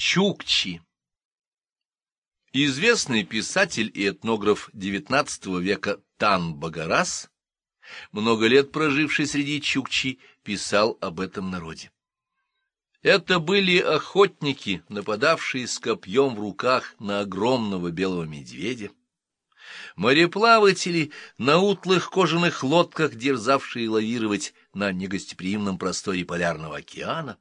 Чукчи. Известный писатель и этнограф XIX века Тан Багарас, много лет проживший среди чукчи, писал об этом народе. Это были охотники, нападавшие с копьем в руках на огромного белого медведя, мореплаватели на утлых кожаных лодках, дерзавшие лавировать на негостеприимном просторе полярного океана,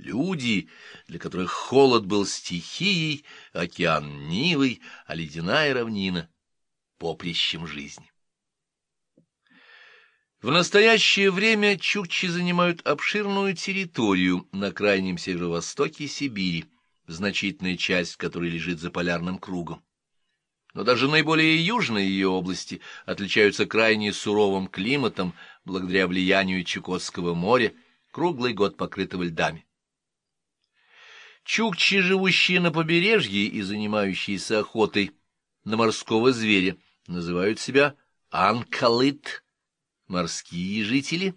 люди, для которых холод был стихией, океан Нивой, а ледяная равнина — поприщем жизни. В настоящее время чукчи занимают обширную территорию на крайнем северо-востоке Сибири, значительная часть которой лежит за полярным кругом. Но даже наиболее южные ее области отличаются крайне суровым климатом благодаря влиянию Чукотского моря, круглый год покрытого льдами. Чукчи, живущие на побережье и занимающиеся охотой на морского зверя, называют себя анкалыт, морские жители,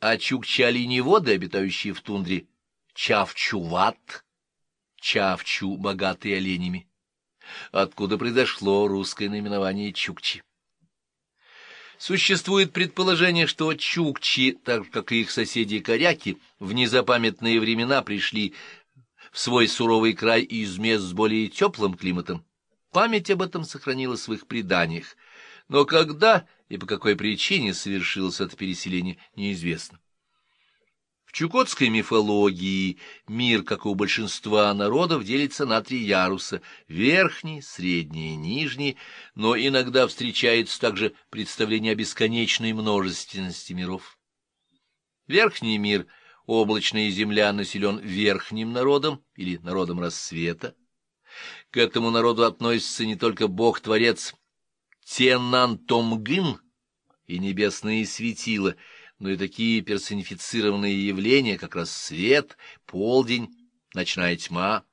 а чукчи-оленеводы, обитающие в тундре, чавчуват, чавчу, богатые оленями, откуда произошло русское наименование чукчи. Существует предположение, что чукчи, так как и их соседи-коряки, в незапамятные времена пришли в свой суровый край из мест с более теплым климатом. Память об этом сохранилась в их преданиях, но когда и по какой причине совершилось это переселение, неизвестно. В чукотской мифологии мир, как и у большинства народов, делится на три яруса — верхний, средний и нижний, но иногда встречается также представление о бесконечной множественности миров. Верхний мир — облачная земля населен верхним народом или народом рассвета. К этому народу относится не только бог-творец Тенантомгын и небесные светила, но и такие персонифицированные явления, как рассвет, полдень, ночная тьма.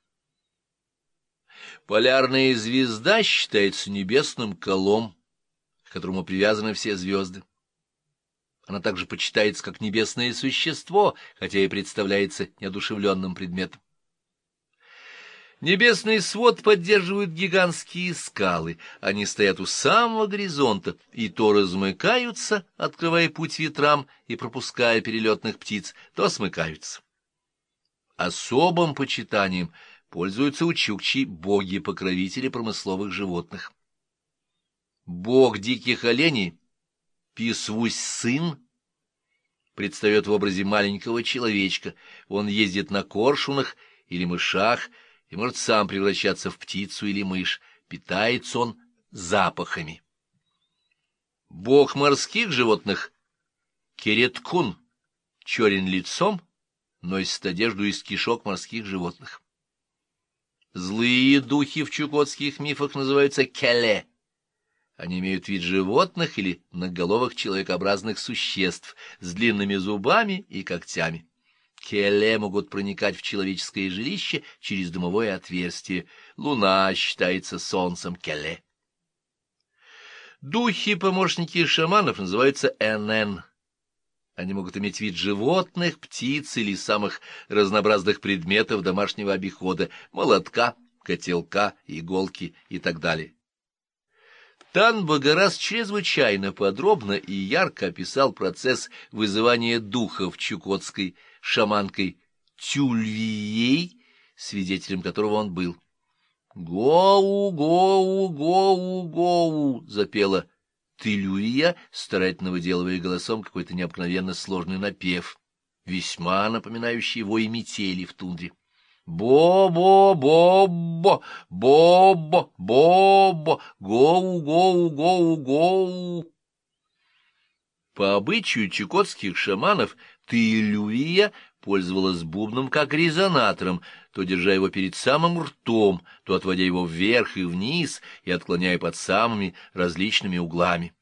Полярная звезда считается небесным колом, к которому привязаны все звезды. Она также почитается как небесное существо, хотя и представляется неодушевленным предметом. Небесный свод поддерживают гигантские скалы. Они стоят у самого горизонта и то размыкаются, открывая путь ветрам и пропуская перелетных птиц, то смыкаются. Особым почитанием пользуются у чукчи боги-покровители промысловых животных. Бог диких оленей — Писвусь сын предстает в образе маленького человечка. Он ездит на коршунах или мышах и может сам превращаться в птицу или мышь. Питается он запахами. Бог морских животных Кереткун черен лицом, носит одежду из кишок морских животных. Злые духи в чукотских мифах называются келе — они имеют вид животных или многоголовых человекообразных существ с длинными зубами и когтями. Келе могут проникать в человеческое жилище через дымовое отверстие. Луна считается солнцем Келе. Духи-помощники шаманов называются НН. Они могут иметь вид животных, птиц или самых разнообразных предметов домашнего обихода — молотка, котелка, иголки и так далее. Тан Багарас чрезвычайно подробно и ярко описал процесс вызывания духов чукотской шаманкой Тюльвией, свидетелем которого он был. «Гоу, гоу, гоу, гоу!» — запела Тылюия, старательно выделывая голосом какой-то необыкновенно сложный напев, весьма напоминающий вой метели в тундре. Бо-бо-бо-бо, бо-бо, бо-бо, гоу-гоу-гоу-гоу. По обычаю чукотских шаманов Тылюия пользовалась бубном как резонатором, то держа его перед самым ртом, то отводя его вверх и вниз и отклоняя под самыми различными углами.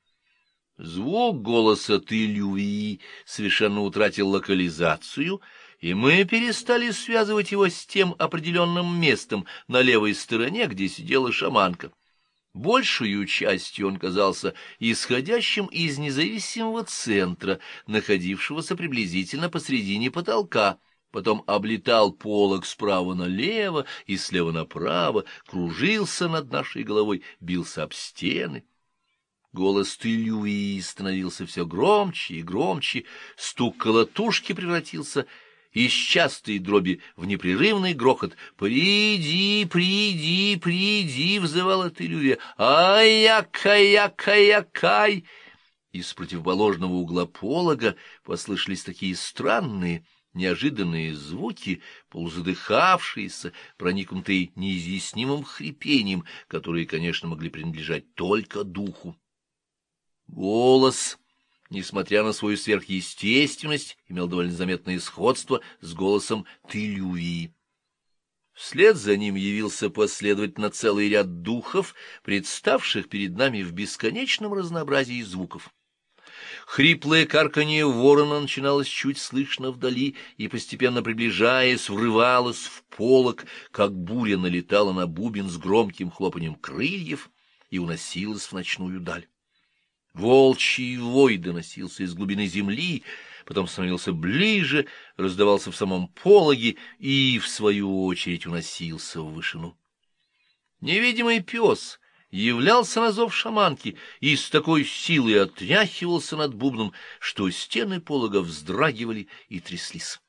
Звук голоса Тылюии совершенно утратил локализацию — и мы перестали связывать его с тем определенным местом на левой стороне, где сидела шаманка. Большую частью он казался исходящим из независимого центра, находившегося приблизительно посредине потолка, потом облетал полог справа налево и слева направо, кружился над нашей головой, бился об стены. Голос Тылюи становился все громче и громче, стук колотушки превратился из частой дроби в непрерывный грохот. «Приди, приди, приди!» — взывала Тылюя. «Ай-яка-яка-якай!» Из противоположного угла полога послышались такие странные, неожиданные звуки, полузадыхавшиеся, проникнутые неизъяснимым хрипением, которые, конечно, могли принадлежать только духу. Голос, несмотря на свою сверхъестественность, имел довольно заметное сходство с голосом Тылюи. Вслед за ним явился последовательно целый ряд духов, представших перед нами в бесконечном разнообразии звуков. Хриплое карканье ворона начиналось чуть слышно вдали и, постепенно приближаясь, врывалось в полок, как буря налетала на бубен с громким хлопанием крыльев и уносилась в ночную даль. Волчий вой доносился из глубины земли, потом становился ближе, раздавался в самом пологе и, в свою очередь, уносился в вышину. Невидимый пес являлся на зов шаманки и с такой силой отряхивался над бубном, что стены полога вздрагивали и тряслись.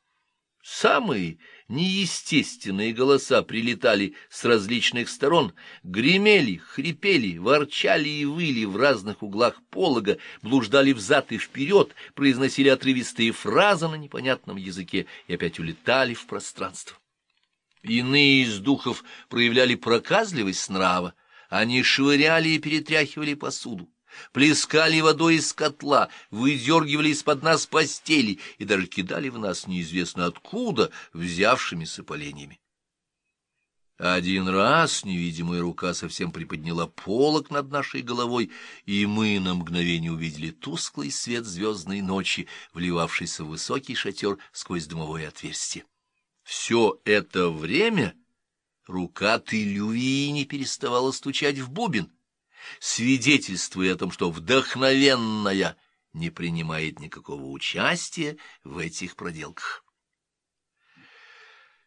Самые неестественные голоса прилетали с различных сторон, гремели, хрипели, ворчали и выли в разных углах полога, блуждали взад и вперед, произносили отрывистые фразы на непонятном языке и опять улетали в пространство. Иные из духов проявляли проказливость нрава, они швыряли и перетряхивали посуду плескали водой из котла, выдергивали из-под нас постели и даже кидали в нас неизвестно откуда взявшимися поленьями. Один раз невидимая рука совсем приподняла полок над нашей головой, и мы на мгновение увидели тусклый свет звездной ночи, вливавшийся в высокий шатер сквозь дымовое отверстие. Все это время рука Тылюи не переставала стучать в бубен — свидетельствуя о том, что вдохновенная не принимает никакого участия в этих проделках.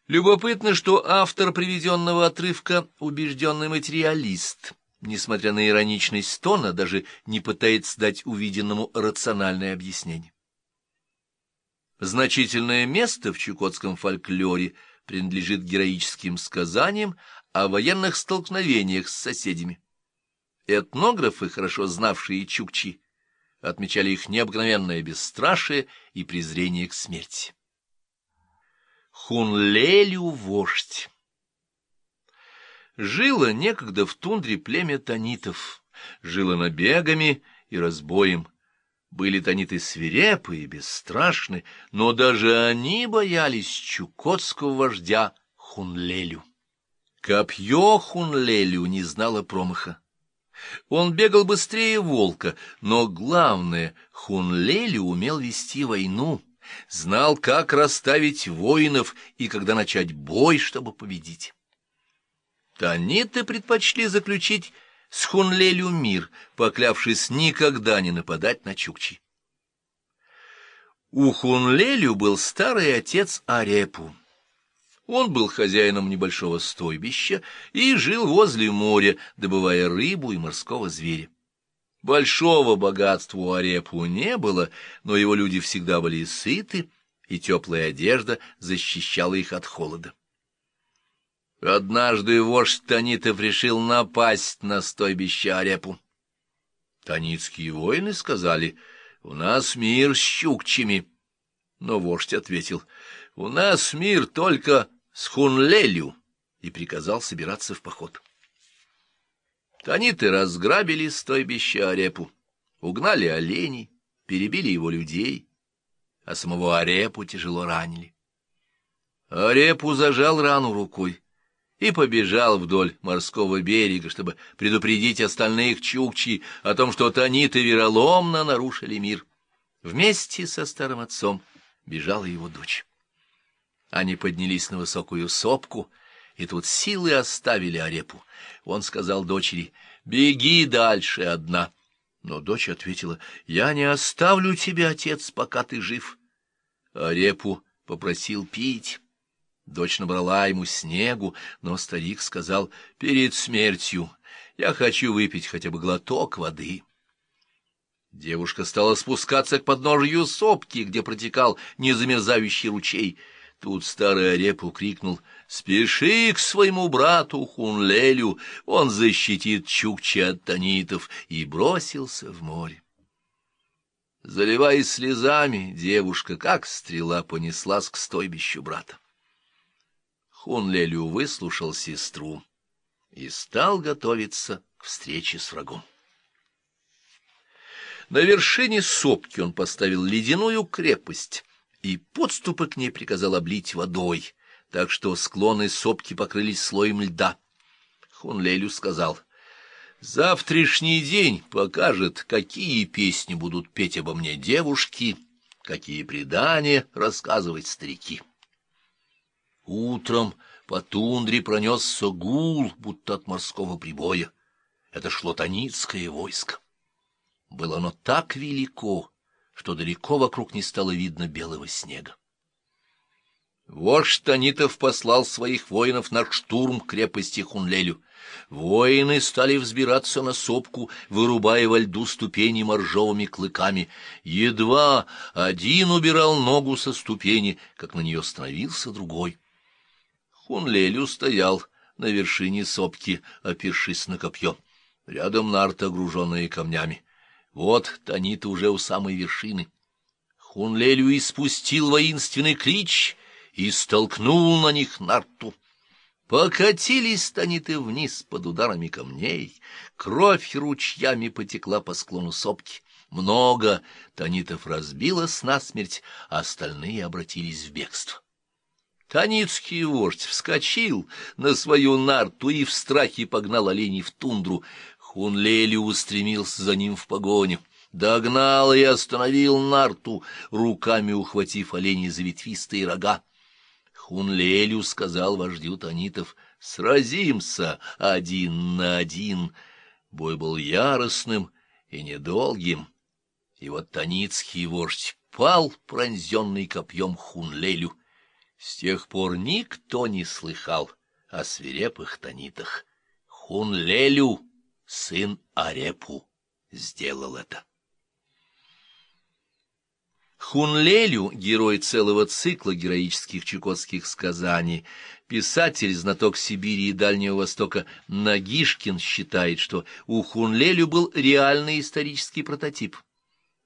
Любопытно, что автор приведенного отрывка — убежденный материалист, несмотря на ироничность тона, даже не пытается дать увиденному рациональное объяснение. Значительное место в чукотском фольклоре принадлежит героическим сказаниям о военных столкновениях с соседями. Этнографы, хорошо знавшие чукчи, отмечали их необыкновенное бесстрашие и презрение к смерти. Хунлелю вождь Жило некогда в тундре племя танитов, жило набегами и разбоем. Были таниты свирепы и бесстрашны, но даже они боялись чукотского вождя Хунлелю. Копье Хунлелю не знало промаха. Он бегал быстрее волка, но главное, Хунлели умел вести войну, знал, как расставить воинов и когда начать бой, чтобы победить. Таниты предпочли заключить с Хунлелю мир, поклявшись никогда не нападать на Чукчи. У Хунлелю был старый отец Арепу. Он был хозяином небольшого стойбища и жил возле моря, добывая рыбу и морского зверя. Большого богатства у Арепу не было, но его люди всегда были сыты, и теплая одежда защищала их от холода. Однажды вождь Танитов решил напасть на стойбище Арепу. Таницкие воины сказали, «У нас мир с чукчами». Но вождь ответил, «У нас мир только с Хунлелю и приказал собираться в поход. Таниты разграбили стойбище Арепу, угнали оленей, перебили его людей, а самого Арепу тяжело ранили. Арепу зажал рану рукой и побежал вдоль морского берега, чтобы предупредить остальных чукчи о том, что таниты вероломно нарушили мир. Вместе со старым отцом бежала его дочь. Они поднялись на высокую сопку, и тут силы оставили Арепу. Он сказал дочери, «Беги дальше одна». Но дочь ответила, «Я не оставлю тебя, отец, пока ты жив». Арепу попросил пить. Дочь набрала ему снегу, но старик сказал, «Перед смертью я хочу выпить хотя бы глоток воды». Девушка стала спускаться к подножию сопки, где протекал незамерзающий ручей. Тут старый Арепу крикнул «Спеши к своему брату Хунлелю, он защитит Чукчи от танитов» и бросился в море. Заливаясь слезами, девушка, как стрела, понеслась к стойбищу брата. Хунлелю выслушал сестру и стал готовиться к встрече с врагом. На вершине сопки он поставил ледяную крепость и подступы к ней приказал облить водой, так что склоны сопки покрылись слоем льда. Хунлелю сказал, «Завтрашний день покажет, какие песни будут петь обо мне девушки, какие предания рассказывать старики». Утром по тундре пронесся гул, будто от морского прибоя. Это шло таницкое войско. Было оно так велико, что далеко вокруг не стало видно белого снега. Вождь Танитов послал своих воинов на штурм крепости Хунлелю. Воины стали взбираться на сопку, вырубая во льду ступени моржовыми клыками. Едва один убирал ногу со ступени, как на нее становился другой. Хунлелю стоял на вершине сопки, опершись на копье. Рядом нарта, груженная камнями. Вот Танита уже у самой вершины. Хунлелю испустил воинственный клич и столкнул на них нарту. Покатились таниты вниз под ударами камней, кровь ручьями потекла по склону сопки. Много танитов разбилось насмерть, а остальные обратились в бегство. Таницкий вождь вскочил на свою нарту и в страхе погнал оленей в тундру. Хунлели устремился за ним в погоню. Догнал и остановил нарту, руками ухватив оленей за ветвистые рога. Хунлелю сказал вождю Танитов, «Сразимся один на один». Бой был яростным и недолгим. И вот Таницкий вождь пал, пронзенный копьем Хунлелю. С тех пор никто не слыхал о свирепых тонитах. Хунлелю, сын Арепу, сделал это. Хунлелю, герой целого цикла героических чукотских сказаний, писатель, знаток Сибири и Дальнего Востока Нагишкин считает, что у Хунлелю был реальный исторический прототип.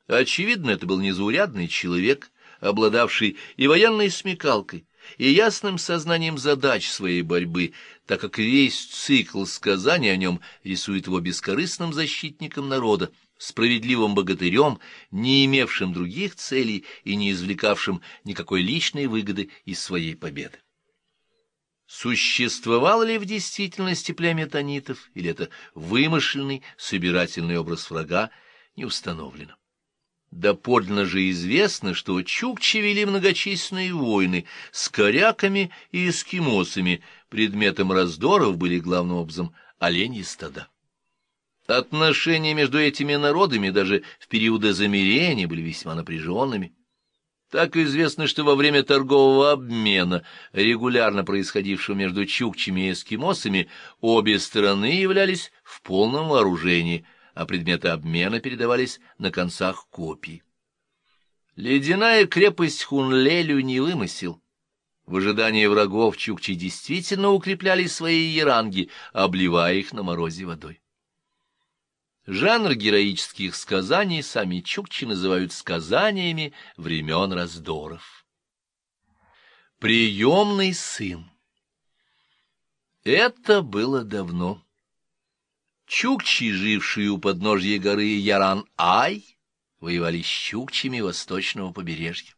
Очевидно, это был незаурядный человек, обладавший и военной смекалкой, и ясным сознанием задач своей борьбы, так как весь цикл сказаний о нем рисует его бескорыстным защитником народа, справедливым богатырем, не имевшим других целей и не извлекавшим никакой личной выгоды из своей победы. Существовал ли в действительности племя тонитов, или это вымышленный собирательный образ врага, не установлено. Доподлинно же известно, что чукчи вели многочисленные войны с коряками и эскимосами, предметом раздоров были главным образом оленьи стада. Отношения между этими народами даже в периоды замирения были весьма напряженными. Так известно, что во время торгового обмена, регулярно происходившего между чукчами и эскимосами, обе стороны являлись в полном вооружении – а предметы обмена передавались на концах копий. Ледяная крепость Хунлелю не вымысел. В ожидании врагов чукчи действительно укрепляли свои яранги, обливая их на морозе водой. Жанр героических сказаний сами чукчи называют сказаниями времен раздоров. Приемный сын Это было давно. Чукчи, жившие у подножья горы Яран-Ай, воевали с чукчами восточного побережья.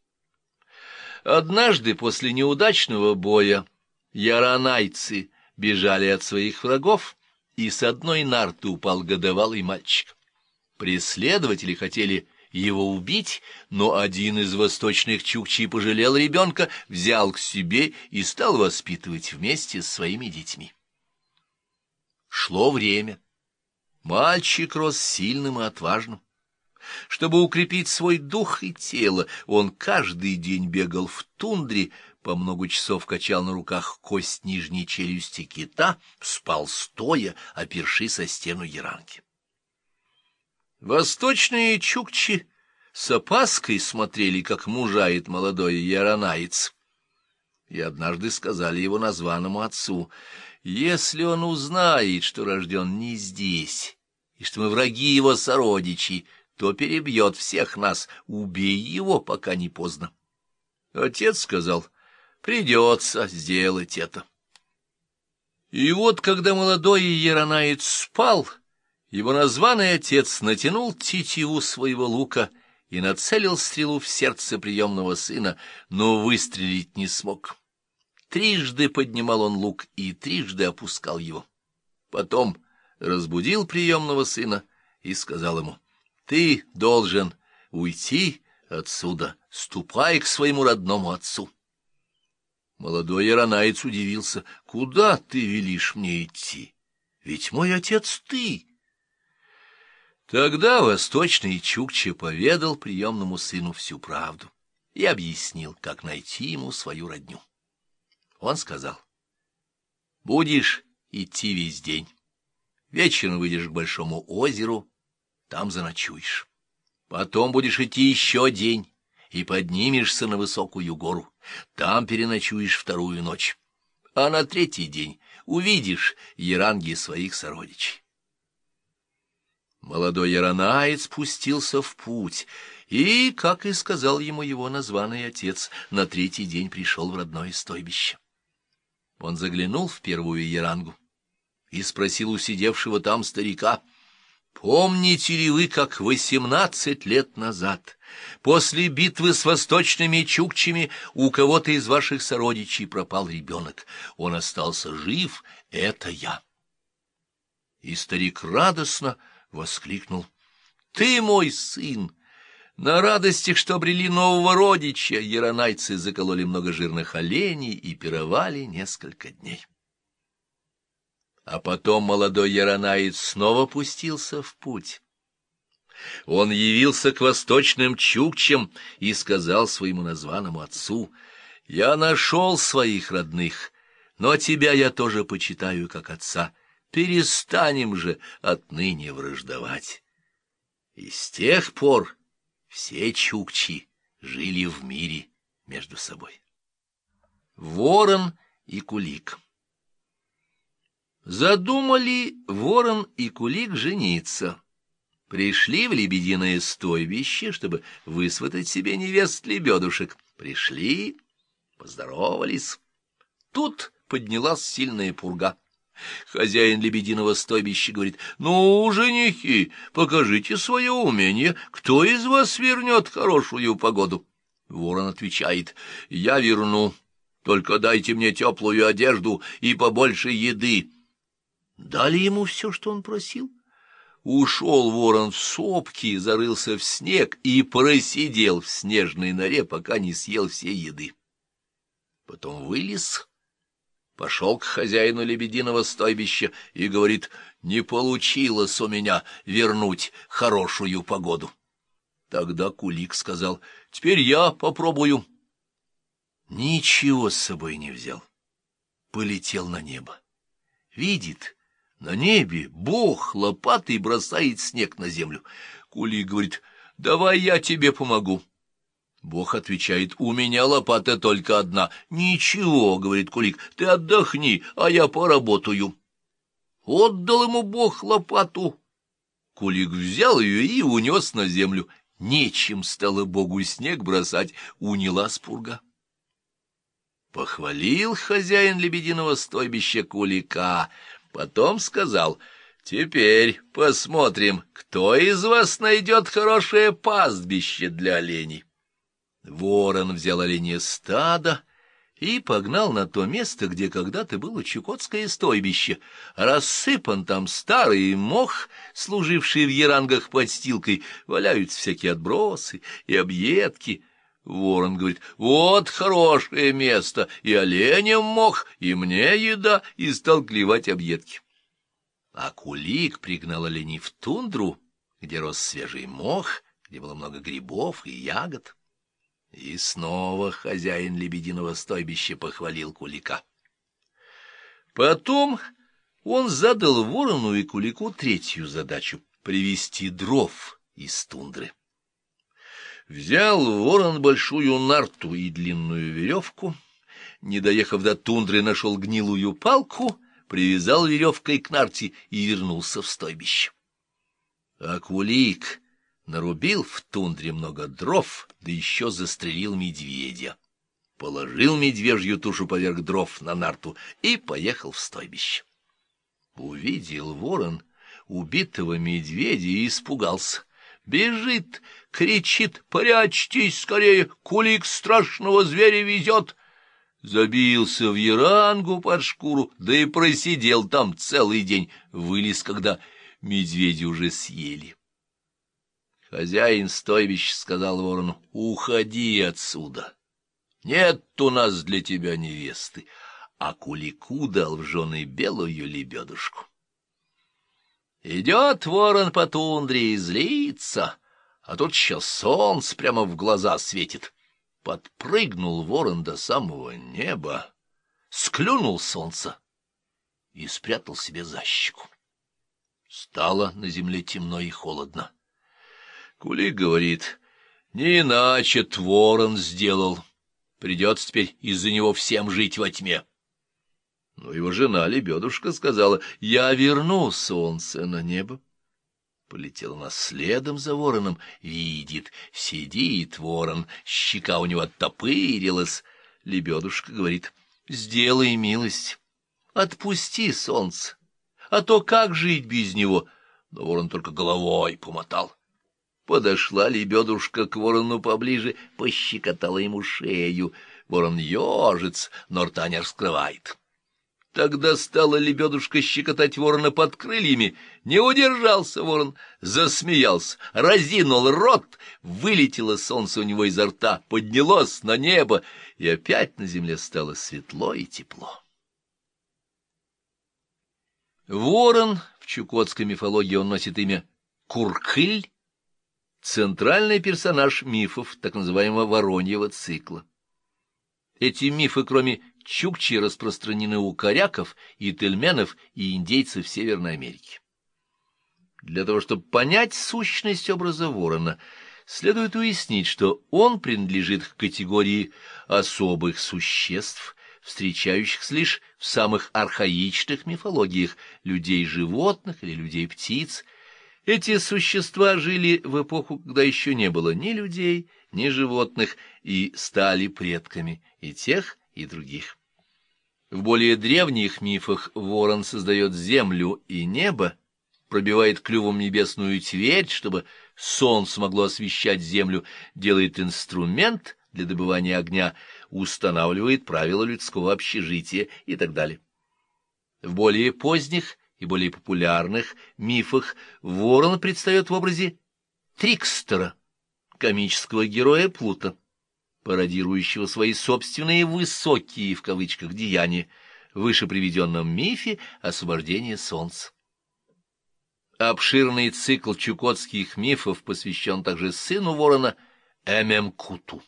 Однажды после неудачного боя яранайцы бежали от своих врагов, и с одной нарты упал годовалый мальчик. Преследователи хотели его убить, но один из восточных чукчей пожалел ребенка, взял к себе и стал воспитывать вместе с своими детьми. Шло время. Мальчик рос сильным и отважным. Чтобы укрепить свой дух и тело, он каждый день бегал в тундре, по много часов качал на руках кость нижней челюсти кита, спал стоя, оперши со стену яранки. Восточные чукчи с опаской смотрели, как мужает молодой яронаец. И однажды сказали его названному отцу, «Если он узнает, что рожден не здесь, и что мы враги его сородичей, то перебьет всех нас, убей его, пока не поздно». Отец сказал, «Придется сделать это». И вот, когда молодой Еронаец спал, его названный отец натянул тетиву своего лука — и нацелил стрелу в сердце приемного сына, но выстрелить не смог. Трижды поднимал он лук и трижды опускал его. Потом разбудил приемного сына и сказал ему, «Ты должен уйти отсюда, ступай к своему родному отцу». Молодой иронаец удивился, «Куда ты велишь мне идти? Ведь мой отец ты». Тогда восточный Чукча поведал приемному сыну всю правду и объяснил, как найти ему свою родню. Он сказал, «Будешь идти весь день. Вечером выйдешь к большому озеру, там заночуешь. Потом будешь идти еще день и поднимешься на высокую гору. Там переночуешь вторую ночь. А на третий день увидишь еранги своих сородичей. Молодой Яронаец спустился в путь, и, как и сказал ему его названный отец, на третий день пришел в родное стойбище. Он заглянул в первую Ярангу и спросил у сидевшего там старика, «Помните ли вы, как восемнадцать лет назад, после битвы с восточными чукчами, у кого-то из ваших сородичей пропал ребенок? Он остался жив, это я». И старик радостно воскликнул. — Ты мой сын! На радостях, что обрели нового родича, яронайцы закололи много жирных оленей и пировали несколько дней. А потом молодой яронаец снова пустился в путь. Он явился к восточным чукчам и сказал своему названному отцу, «Я нашел своих родных, но тебя я тоже почитаю как отца» Перестанем же отныне враждовать. И с тех пор все чукчи жили в мире между собой. Ворон и Кулик Задумали Ворон и Кулик жениться. Пришли в лебединое стойбище, чтобы высватать себе невест лебедушек. Пришли, поздоровались. Тут поднялась сильная пурга. Хозяин лебединого стойбища говорит, «Ну, женихи, покажите свое умение, кто из вас вернет хорошую погоду?» Ворон отвечает, «Я верну, только дайте мне теплую одежду и побольше еды». Дали ему все, что он просил. Ушел ворон в сопки, зарылся в снег и просидел в снежной норе, пока не съел все еды. Потом вылез пошел к хозяину лебединого стойбища и говорит, не получилось у меня вернуть хорошую погоду. Тогда Кулик сказал, теперь я попробую. Ничего с собой не взял. Полетел на небо. Видит, на небе бог лопатой бросает снег на землю. Кулик говорит, давай я тебе помогу. Бог отвечает, у меня лопата только одна. Ничего, говорит Кулик, ты отдохни, а я поработаю. Отдал ему Бог лопату. Кулик взял ее и унес на землю. Нечем стало Богу снег бросать, уняла спурга. Похвалил хозяин лебединого стойбища Кулика, потом сказал, «Теперь посмотрим, кто из вас найдет хорошее пастбище для оленей». Ворон взял оленье стадо и погнал на то место, где когда-то было Чукотское стойбище. Рассыпан там старый мох, служивший в ярангах подстилкой, валяются всякие отбросы и объедки. Ворон говорит, вот хорошее место, и оленям мох, и мне еда, и стал клевать объедки. А Кулик пригнал оленей в тундру, где рос свежий мох, где было много грибов и ягод. И снова хозяин лебединого стойбища похвалил Кулика. Потом он задал ворону и Кулику третью задачу — привести дров из тундры. Взял ворон большую нарту и длинную веревку, не доехав до тундры, нашел гнилую палку, привязал веревкой к нарте и вернулся в стойбище. А Кулик нарубил в тундре много дров, да еще застрелил медведя. Положил медвежью тушу поверх дров на нарту и поехал в стойбище. Увидел ворон убитого медведя и испугался. Бежит, кричит, прячьтесь скорее, кулик страшного зверя везет. Забился в ярангу под шкуру, да и просидел там целый день, вылез, когда медведи уже съели. Хозяин стойбища сказал ворону, — уходи отсюда. Нет у нас для тебя невесты, а кулику дал в жены белую лебедушку. Идет ворон по тундре и злится, а тут еще солнце прямо в глаза светит. Подпрыгнул ворон до самого неба, склюнул солнце и спрятал себе за щеку. Стало на земле темно и холодно. Кулик говорит, не иначе ворон сделал. Придется теперь из-за него всем жить во тьме. Но его жена Лебедушка сказала, я верну солнце на небо. Полетела она следом за вороном, видит, сидит ворон, щека у него оттопырилась. Лебедушка говорит, сделай милость, отпусти солнце, а то как жить без него? Но ворон только головой помотал. Подошла лебедушка к ворону поближе, пощекотала ему шею. Ворон ежец, но рта не раскрывает. Тогда стала лебедушка щекотать ворона под крыльями. Не удержался ворон, засмеялся, разинул рот, вылетело солнце у него изо рта, поднялось на небо, и опять на земле стало светло и тепло. Ворон, в чукотской мифологии он носит имя Куркыль, центральный персонаж мифов так называемого Вороньего цикла. Эти мифы, кроме чукчи, распространены у коряков и тельменов и индейцев Северной Америки. Для того, чтобы понять сущность образа ворона, следует уяснить, что он принадлежит к категории особых существ, встречающихся лишь в самых архаичных мифологиях людей-животных или людей-птиц, эти существа жили в эпоху, когда еще не было ни людей, ни животных, и стали предками и тех, и других. В более древних мифах ворон создает землю и небо, пробивает клювом небесную твердь, чтобы солнце могло освещать землю, делает инструмент для добывания огня, устанавливает правила людского общежития и так далее. В более поздних и более популярных мифах ворон предстает в образе Трикстера, комического героя Плута, пародирующего свои собственные «высокие» в кавычках деяния в выше приведенном мифе освобождения солнца. Обширный цикл чукотских мифов посвящен также сыну ворона Эмемкуту.